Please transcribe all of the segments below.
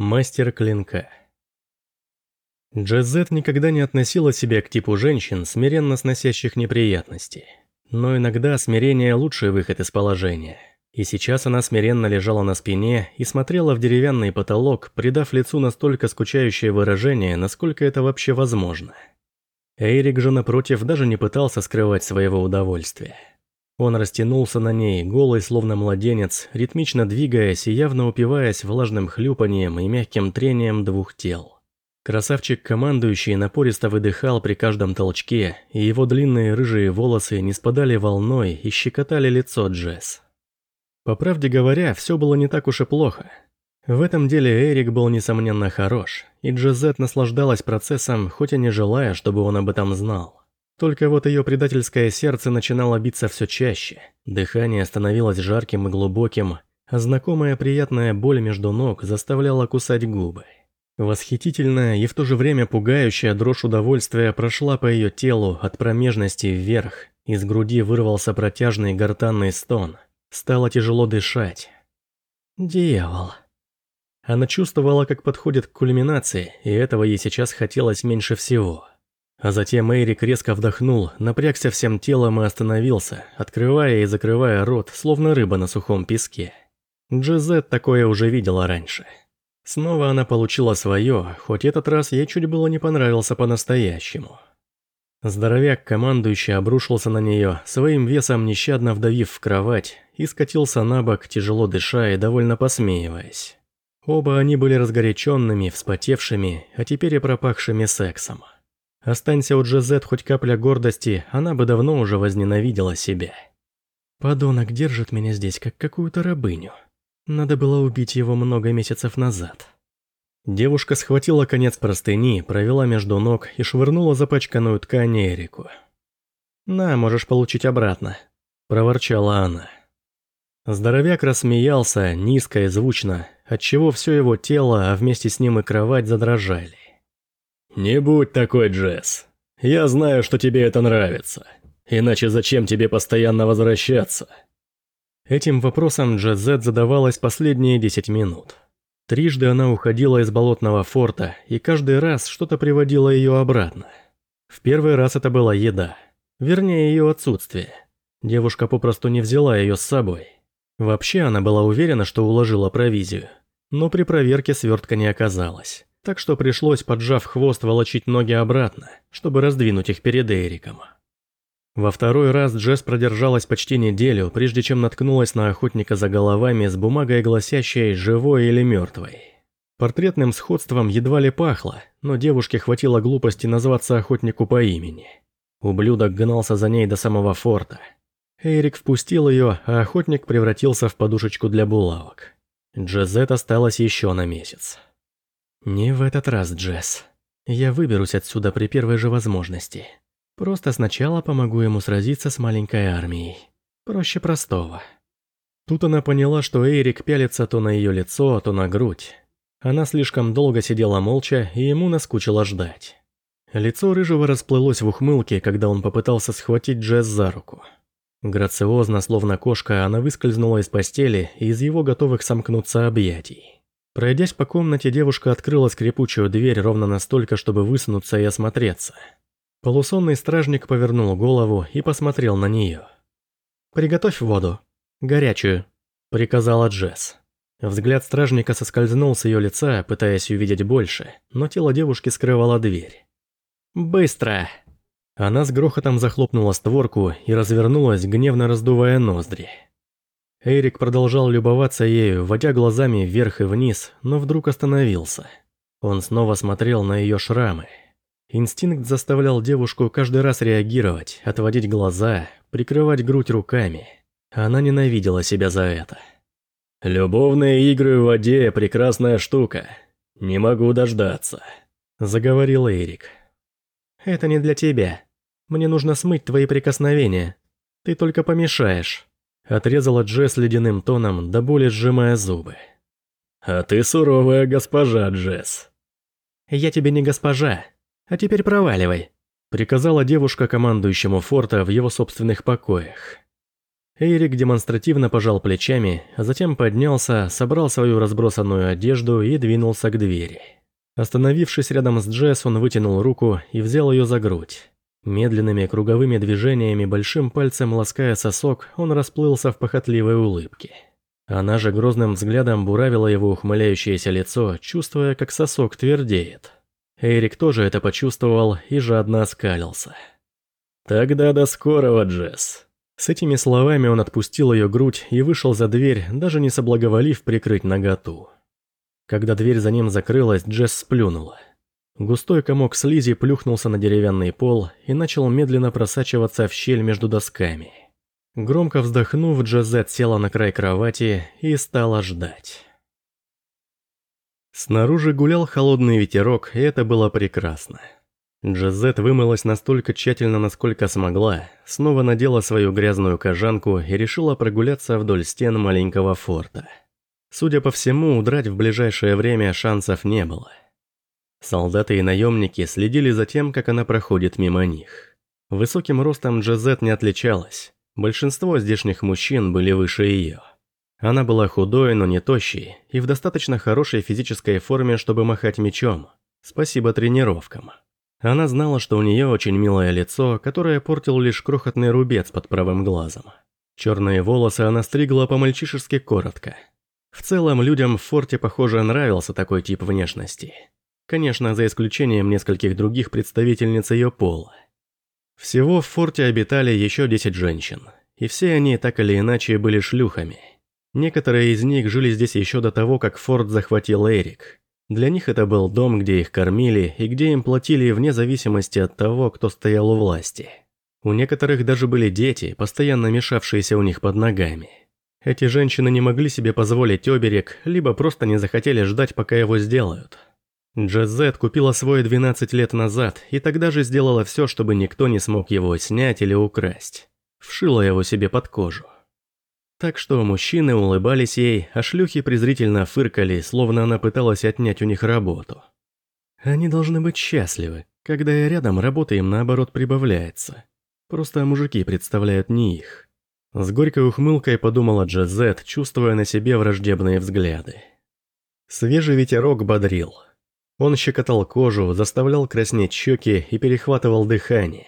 Мастер клинка. Джезет никогда не относила себя к типу женщин, смиренно сносящих неприятности. Но иногда смирение – лучший выход из положения. И сейчас она смиренно лежала на спине и смотрела в деревянный потолок, придав лицу настолько скучающее выражение, насколько это вообще возможно. Эйрик же, напротив, даже не пытался скрывать своего удовольствия. Он растянулся на ней, голый, словно младенец, ритмично двигаясь и явно упиваясь влажным хлюпанием и мягким трением двух тел. Красавчик-командующий напористо выдыхал при каждом толчке, и его длинные рыжие волосы не спадали волной и щекотали лицо Джесс. По правде говоря, все было не так уж и плохо. В этом деле Эрик был несомненно хорош, и Джезет наслаждалась процессом, хоть и не желая, чтобы он об этом знал. Только вот ее предательское сердце начинало биться все чаще, дыхание становилось жарким и глубоким, а знакомая приятная боль между ног заставляла кусать губы. Восхитительная и в то же время пугающая дрожь удовольствия прошла по ее телу от промежности вверх, из груди вырвался протяжный гортанный стон. Стало тяжело дышать. «Дьявол». Она чувствовала, как подходит к кульминации, и этого ей сейчас хотелось меньше всего – а затем Эрик резко вдохнул, напрягся всем телом и остановился, открывая и закрывая рот, словно рыба на сухом песке. Джизет такое уже видела раньше. Снова она получила свое, хоть этот раз ей чуть было не понравился по-настоящему. Здоровяк, командующий, обрушился на нее, своим весом нещадно вдавив в кровать, и скатился на бок, тяжело дыша и довольно посмеиваясь. Оба они были разгоряченными, вспотевшими, а теперь и пропахшими сексом. Останься у Джезет хоть капля гордости, она бы давно уже возненавидела себя. Подонок держит меня здесь, как какую-то рабыню. Надо было убить его много месяцев назад. Девушка схватила конец простыни, провела между ног и швырнула запачканную ткань Эрику. «На, можешь получить обратно», – проворчала она. Здоровяк рассмеялся, низко и звучно, отчего все его тело, а вместе с ним и кровать задрожали. «Не будь такой, Джесс. Я знаю, что тебе это нравится. Иначе зачем тебе постоянно возвращаться?» Этим вопросом Джазет задавалась последние 10 минут. Трижды она уходила из болотного форта, и каждый раз что-то приводило ее обратно. В первый раз это была еда. Вернее, ее отсутствие. Девушка попросту не взяла ее с собой. Вообще она была уверена, что уложила провизию. Но при проверке свертка не оказалось так что пришлось, поджав хвост, волочить ноги обратно, чтобы раздвинуть их перед Эриком. Во второй раз Джесс продержалась почти неделю, прежде чем наткнулась на охотника за головами с бумагой, гласящей «живой или мертвой». Портретным сходством едва ли пахло, но девушке хватило глупости назваться охотнику по имени. Ублюдок гнался за ней до самого форта. Эрик впустил ее, а охотник превратился в подушечку для булавок. Джезет осталась еще на месяц. «Не в этот раз, Джесс. Я выберусь отсюда при первой же возможности. Просто сначала помогу ему сразиться с маленькой армией. Проще простого». Тут она поняла, что Эрик пялится то на ее лицо, то на грудь. Она слишком долго сидела молча, и ему наскучило ждать. Лицо Рыжего расплылось в ухмылке, когда он попытался схватить Джесс за руку. Грациозно, словно кошка, она выскользнула из постели и из его готовых сомкнуться объятий. Пройдясь по комнате, девушка открыла скрипучую дверь ровно настолько, чтобы высунуться и осмотреться. Полусонный стражник повернул голову и посмотрел на нее. «Приготовь воду. Горячую», — приказала Джесс. Взгляд стражника соскользнул с ее лица, пытаясь увидеть больше, но тело девушки скрывало дверь. «Быстро!» Она с грохотом захлопнула створку и развернулась, гневно раздувая ноздри. Эрик продолжал любоваться ею, водя глазами вверх и вниз, но вдруг остановился. Он снова смотрел на ее шрамы. Инстинкт заставлял девушку каждый раз реагировать, отводить глаза, прикрывать грудь руками. Она ненавидела себя за это. «Любовные игры в воде – прекрасная штука. Не могу дождаться», – заговорил Эрик. «Это не для тебя. Мне нужно смыть твои прикосновения. Ты только помешаешь». Отрезала Джесс ледяным тоном, до боли сжимая зубы. «А ты суровая госпожа, Джесс». «Я тебе не госпожа. А теперь проваливай», — приказала девушка командующему форта в его собственных покоях. Эрик демонстративно пожал плечами, а затем поднялся, собрал свою разбросанную одежду и двинулся к двери. Остановившись рядом с Джесс, он вытянул руку и взял ее за грудь. Медленными круговыми движениями, большим пальцем лаская сосок, он расплылся в похотливой улыбке. Она же грозным взглядом буравила его ухмыляющееся лицо, чувствуя, как сосок твердеет. Эрик тоже это почувствовал и жадно оскалился. «Тогда до скорого, Джесс». С этими словами он отпустил ее грудь и вышел за дверь, даже не соблаговолив прикрыть наготу. Когда дверь за ним закрылась, Джесс сплюнула. Густой комок слизи плюхнулся на деревянный пол и начал медленно просачиваться в щель между досками. Громко вздохнув, Джазет села на край кровати и стала ждать. Снаружи гулял холодный ветерок, и это было прекрасно. Джазет вымылась настолько тщательно, насколько смогла, снова надела свою грязную кожанку и решила прогуляться вдоль стен маленького форта. Судя по всему, удрать в ближайшее время шансов не было. Солдаты и наемники следили за тем, как она проходит мимо них. Высоким ростом Джазет не отличалась, большинство здешних мужчин были выше ее. Она была худой, но не тощей, и в достаточно хорошей физической форме, чтобы махать мечом. Спасибо тренировкам. Она знала, что у нее очень милое лицо, которое портил лишь крохотный рубец под правым глазом. Черные волосы она стригла по-мальчишески коротко. В целом, людям в форте, похоже, нравился такой тип внешности. Конечно, за исключением нескольких других представительниц ее пола. Всего в форте обитали еще 10 женщин, и все они так или иначе были шлюхами. Некоторые из них жили здесь еще до того, как форт захватил Эрик, для них это был дом, где их кормили и где им платили вне зависимости от того, кто стоял у власти. У некоторых даже были дети, постоянно мешавшиеся у них под ногами. Эти женщины не могли себе позволить оберег, либо просто не захотели ждать, пока его сделают. Джазет купила свой 12 лет назад и тогда же сделала все, чтобы никто не смог его снять или украсть. Вшила его себе под кожу. Так что мужчины улыбались ей, а шлюхи презрительно фыркали, словно она пыталась отнять у них работу. Они должны быть счастливы, когда я рядом, работа им наоборот прибавляется. Просто мужики представляют не их. С горькой ухмылкой подумала Джазет, чувствуя на себе враждебные взгляды. Свежий ветерок бодрил. Он щекотал кожу, заставлял краснеть щеки и перехватывал дыхание.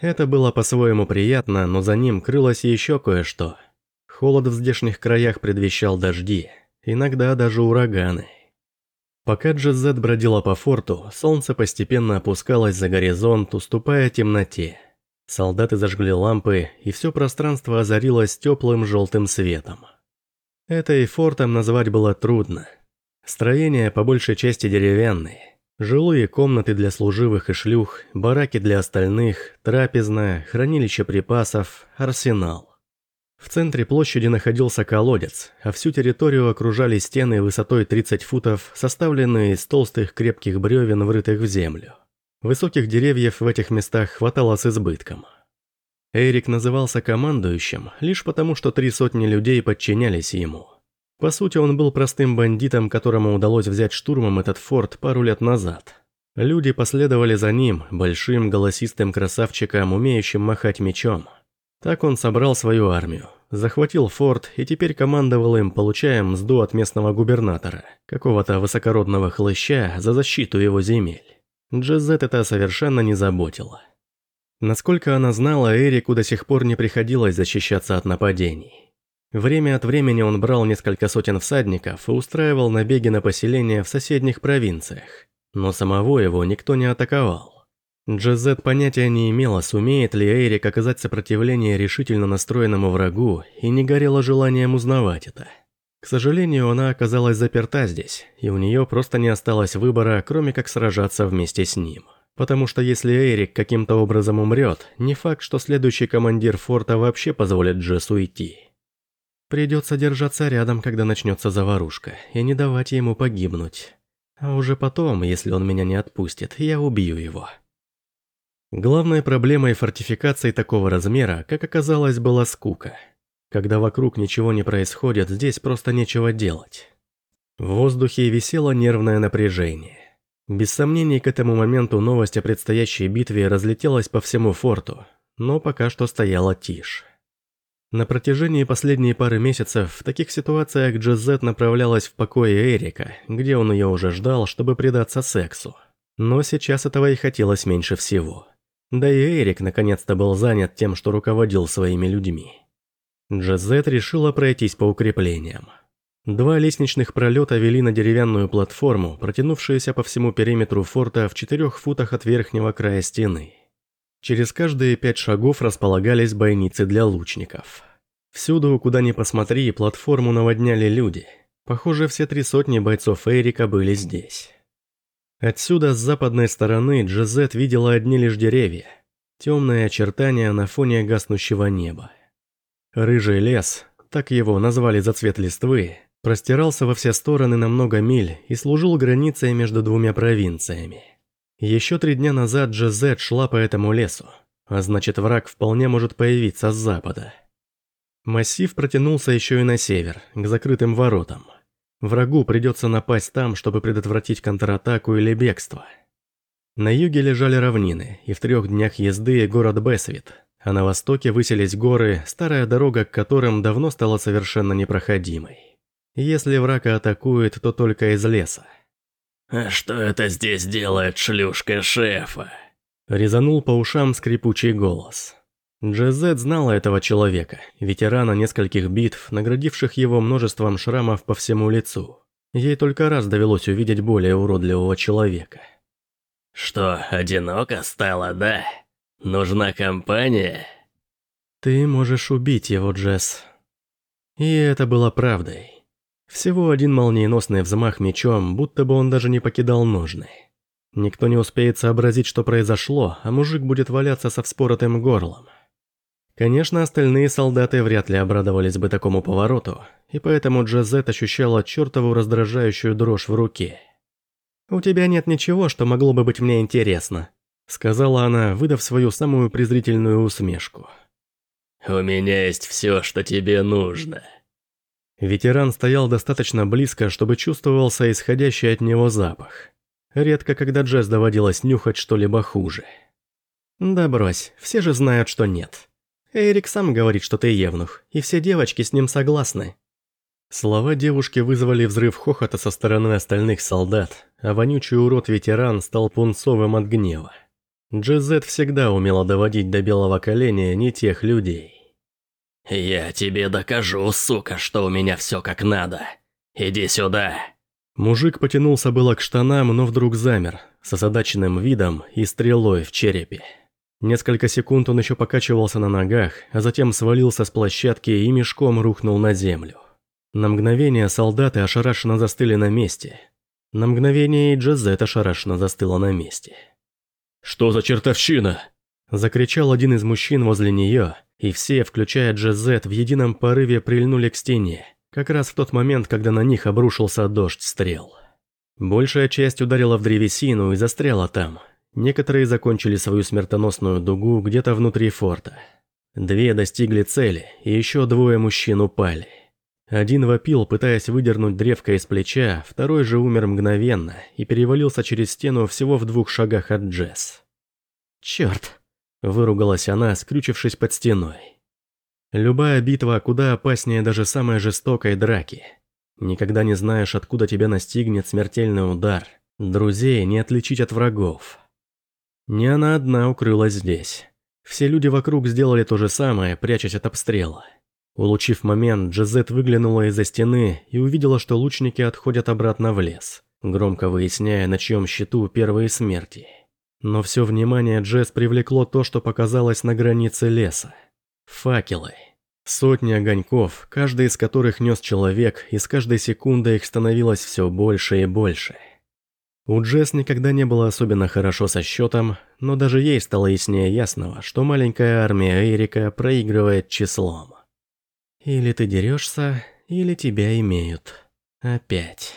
Это было по-своему приятно, но за ним крылось еще кое-что – Холод в здешних краях предвещал дожди, иногда даже ураганы. Пока Джезет бродила по форту, солнце постепенно опускалось за горизонт, уступая темноте. Солдаты зажгли лампы, и все пространство озарилось теплым желтым светом. Это и фортом назвать было трудно. Строения по большей части деревянные. Жилые комнаты для служивых и шлюх, бараки для остальных, трапезная, хранилище припасов, арсенал. В центре площади находился колодец, а всю территорию окружали стены высотой 30 футов, составленные из толстых крепких бревен, врытых в землю. Высоких деревьев в этих местах хватало с избытком. Эрик назывался командующим лишь потому, что три сотни людей подчинялись ему. По сути, он был простым бандитом, которому удалось взять штурмом этот форт пару лет назад. Люди последовали за ним, большим голосистым красавчиком, умеющим махать мечом – так он собрал свою армию, захватил форт и теперь командовал им, получая мзду от местного губернатора, какого-то высокородного хлыща за защиту его земель. Джезет это совершенно не заботило. Насколько она знала, Эрику до сих пор не приходилось защищаться от нападений. Время от времени он брал несколько сотен всадников и устраивал набеги на поселения в соседних провинциях, но самого его никто не атаковал. Джезет понятия не имела, сумеет ли Эйрик оказать сопротивление решительно настроенному врагу, и не горело желанием узнавать это. К сожалению, она оказалась заперта здесь, и у нее просто не осталось выбора, кроме как сражаться вместе с ним. Потому что если Эйрик каким-то образом умрет, не факт, что следующий командир форта вообще позволит Джесс уйти. Придется держаться рядом, когда начнется заварушка, и не давать ему погибнуть. А уже потом, если он меня не отпустит, я убью его. Главной проблемой фортификации такого размера, как оказалось, была скука. Когда вокруг ничего не происходит, здесь просто нечего делать. В воздухе висело нервное напряжение. Без сомнений, к этому моменту новость о предстоящей битве разлетелась по всему форту, но пока что стояла тишь. На протяжении последней пары месяцев в таких ситуациях Джезет направлялась в покое Эрика, где он ее уже ждал, чтобы предаться сексу. Но сейчас этого и хотелось меньше всего. Да и Эрик наконец-то был занят тем, что руководил своими людьми. Джезет решила пройтись по укреплениям. Два лестничных пролета вели на деревянную платформу, протянувшуюся по всему периметру форта в четырех футах от верхнего края стены. Через каждые пять шагов располагались бойницы для лучников. Всюду, куда ни посмотри, платформу наводняли люди. Похоже, все три сотни бойцов Эрика были здесь. Отсюда, с западной стороны, Джезет видела одни лишь деревья. Темные очертания на фоне гаснущего неба. Рыжий лес, так его назвали за цвет листвы, простирался во все стороны на много миль и служил границей между двумя провинциями. Еще три дня назад Джезет шла по этому лесу, а значит враг вполне может появиться с запада. Массив протянулся еще и на север, к закрытым воротам. Врагу придется напасть там, чтобы предотвратить контратаку или бегство. На юге лежали равнины, и в трех днях езды город Бесвит, а на востоке высились горы, старая дорога к которым давно стала совершенно непроходимой. Если враг атакует, то только из леса. «А что это здесь делает шлюшка шефа?» Резанул по ушам скрипучий голос. Джезет знала этого человека, ветерана нескольких битв, наградивших его множеством шрамов по всему лицу. Ей только раз довелось увидеть более уродливого человека. «Что, одиноко стало, да? Нужна компания?» «Ты можешь убить его, Джесс». И это было правдой. Всего один молниеносный взмах мечом, будто бы он даже не покидал ножны. Никто не успеет сообразить, что произошло, а мужик будет валяться со вспоротым горлом. Конечно, остальные солдаты вряд ли обрадовались бы такому повороту, и поэтому Джазет ощущала чертову раздражающую дрожь в руке. «У тебя нет ничего, что могло бы быть мне интересно», сказала она, выдав свою самую презрительную усмешку. «У меня есть все, что тебе нужно», Ветеран стоял достаточно близко, чтобы чувствовался исходящий от него запах. Редко, когда Джесс доводилось нюхать что-либо хуже. «Да брось, все же знают, что нет. Эрик сам говорит, что ты евнух, и все девочки с ним согласны». Слова девушки вызвали взрыв хохота со стороны остальных солдат, а вонючий урод-ветеран стал пунцовым от гнева. Джезет всегда умела доводить до белого коленя не тех людей. «Я тебе докажу, сука, что у меня все как надо. Иди сюда!» Мужик потянулся было к штанам, но вдруг замер, с озадаченным видом и стрелой в черепе. Несколько секунд он еще покачивался на ногах, а затем свалился с площадки и мешком рухнул на землю. На мгновение солдаты ошарашенно застыли на месте. На мгновение и Джазет ошарашенно застыла на месте. «Что за чертовщина?» Закричал один из мужчин возле нее, и все, включая Джезет, в едином порыве прильнули к стене, как раз в тот момент, когда на них обрушился дождь стрел. Большая часть ударила в древесину и застряла там. Некоторые закончили свою смертоносную дугу где-то внутри форта. Две достигли цели, и еще двое мужчин упали. Один вопил, пытаясь выдернуть древко из плеча, второй же умер мгновенно и перевалился через стену всего в двух шагах от Джесс. «Черт!» Выругалась она, скрючившись под стеной. Любая битва куда опаснее даже самой жестокой драки. Никогда не знаешь, откуда тебя настигнет смертельный удар. Друзей не отличить от врагов. Не она одна укрылась здесь. Все люди вокруг сделали то же самое, прячась от обстрела. Улучив момент, Джезет выглянула из-за стены и увидела, что лучники отходят обратно в лес, громко выясняя, на чьем счету первые смерти. Но все внимание Джесс привлекло то, что показалось на границе леса. Факелы. Сотни огоньков, каждый из которых нес человек, и с каждой секундой их становилось все больше и больше. У Джесс никогда не было особенно хорошо со счетом, но даже ей стало яснее ясного, что маленькая армия Эрика проигрывает числом. Или ты дерешься, или тебя имеют. Опять.